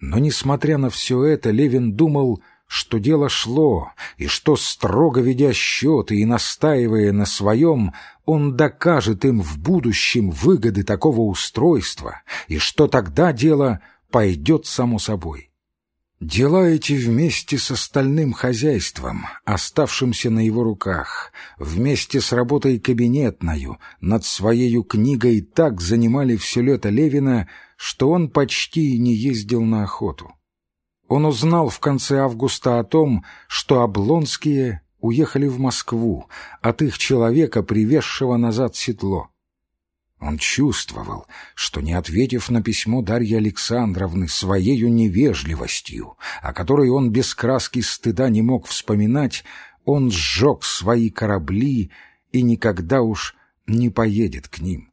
Но, несмотря на все это, Левин думал, что дело шло, и что, строго ведя счеты и настаивая на своем, он докажет им в будущем выгоды такого устройства, и что тогда дело пойдет само собой. Дела эти вместе с остальным хозяйством, оставшимся на его руках, вместе с работой кабинетною над своею книгой так занимали все лето Левина, что он почти не ездил на охоту. Он узнал в конце августа о том, что Облонские уехали в Москву от их человека, привезшего назад седло. Он чувствовал, что, не ответив на письмо Дарьи Александровны своею невежливостью, о которой он без краски стыда не мог вспоминать, он сжег свои корабли и никогда уж не поедет к ним.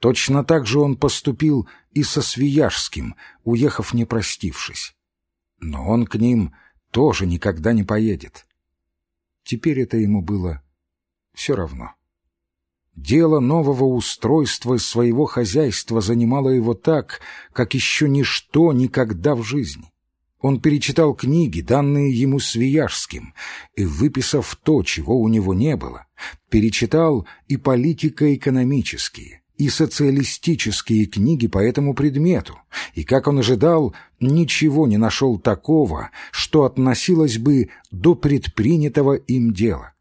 Точно так же он поступил и со Свияжским, уехав не простившись. Но он к ним тоже никогда не поедет. Теперь это ему было все равно. Дело нового устройства своего хозяйства занимало его так, как еще ничто никогда в жизни. Он перечитал книги, данные ему Свияжским, и, выписав то, чего у него не было, перечитал и политико-экономические, и социалистические книги по этому предмету, и, как он ожидал, ничего не нашел такого, что относилось бы до предпринятого им дела.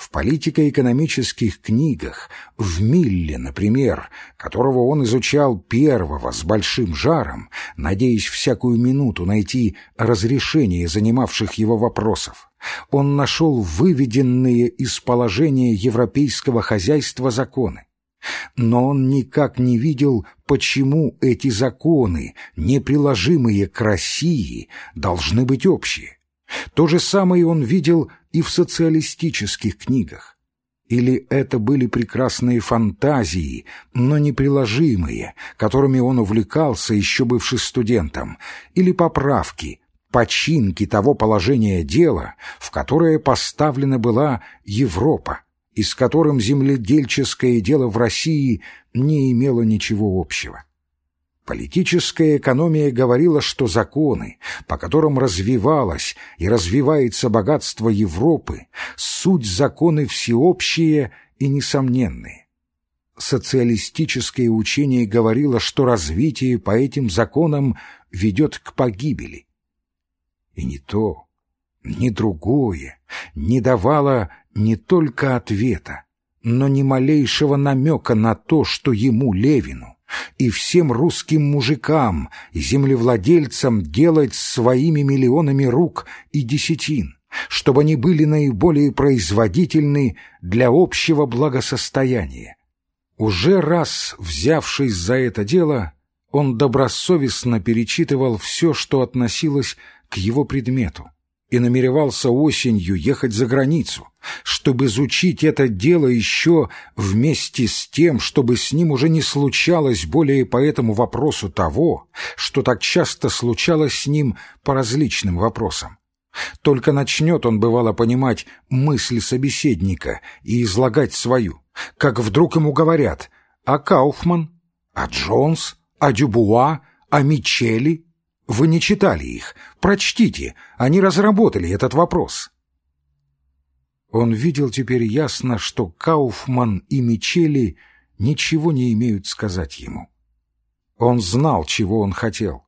В политико-экономических книгах, в Милле, например, которого он изучал первого с большим жаром, надеясь всякую минуту найти разрешение занимавших его вопросов, он нашел выведенные из положения европейского хозяйства законы. Но он никак не видел, почему эти законы, неприложимые к России, должны быть общие. То же самое он видел и в социалистических книгах. Или это были прекрасные фантазии, но неприложимые, которыми он увлекался, еще бывший студентом, или поправки, починки того положения дела, в которое поставлена была Европа, и с которым земледельческое дело в России не имело ничего общего. Политическая экономия говорила, что законы, по которым развивалось и развивается богатство Европы, суть законы всеобщие и несомненные. Социалистическое учение говорило, что развитие по этим законам ведет к погибели. И не то, ни другое не давало не только ответа, но ни малейшего намека на то, что ему, Левину, и всем русским мужикам землевладельцам делать своими миллионами рук и десятин, чтобы они были наиболее производительны для общего благосостояния. Уже раз взявшись за это дело, он добросовестно перечитывал все, что относилось к его предмету, и намеревался осенью ехать за границу, чтобы изучить это дело еще вместе с тем, чтобы с ним уже не случалось более по этому вопросу того, что так часто случалось с ним по различным вопросам. Только начнет он, бывало, понимать мысли собеседника и излагать свою, как вдруг ему говорят «А Кауфман? А Джонс? А Дюбуа? А Мичели?» Вы не читали их. Прочтите. Они разработали этот вопрос. Он видел теперь ясно, что Кауфман и Мичели ничего не имеют сказать ему. Он знал, чего он хотел.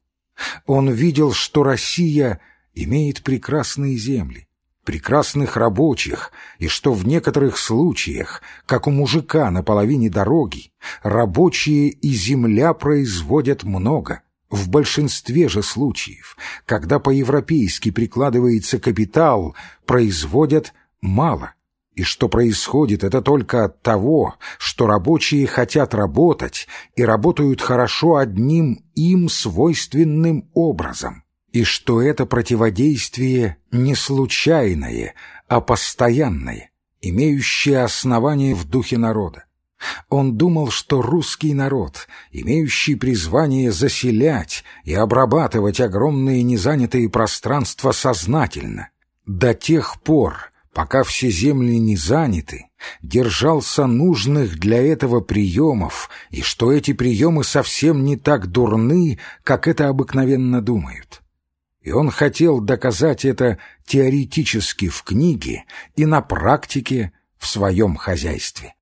Он видел, что Россия имеет прекрасные земли, прекрасных рабочих, и что в некоторых случаях, как у мужика на половине дороги, рабочие и земля производят много — в большинстве же случаев, когда по-европейски прикладывается капитал, производят мало. И что происходит, это только от того, что рабочие хотят работать и работают хорошо одним им свойственным образом, и что это противодействие не случайное, а постоянное, имеющее основание в духе народа. Он думал, что русский народ, имеющий призвание заселять и обрабатывать огромные незанятые пространства сознательно, до тех пор, пока все земли не заняты, держался нужных для этого приемов, и что эти приемы совсем не так дурны, как это обыкновенно думают. И он хотел доказать это теоретически в книге и на практике в своем хозяйстве.